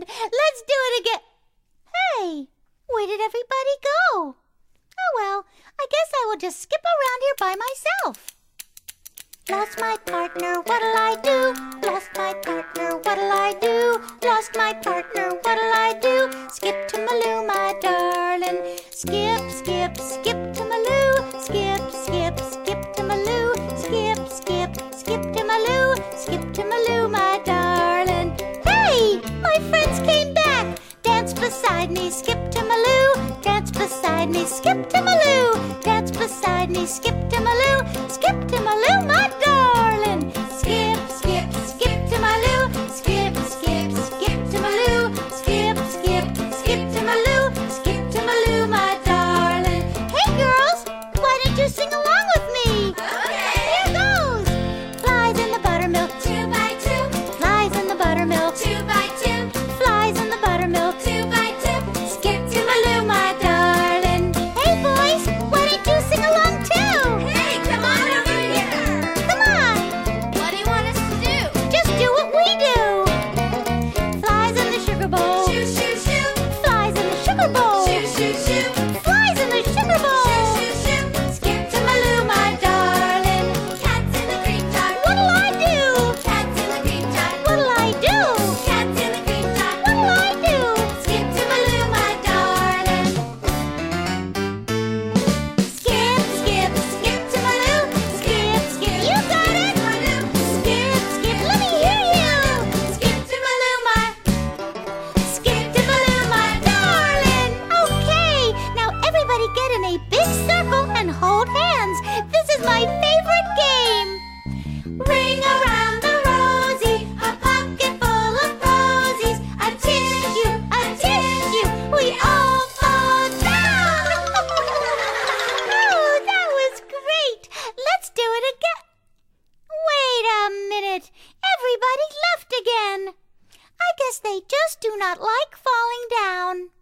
let's do it again. Hey, where did everybody go? Oh well, I guess I will just skip around here by myself. Lost my partner, what'll I do? Lost my partner, what'll I do? Lost my partner, what'll I do? Skip to my Lou, my darling. Skip, skip, skip beside me, skip to my Lou. Dance beside me, skip to my Lou. Dance beside me, skip to my Lou. Skip to my Lou. do not like falling down.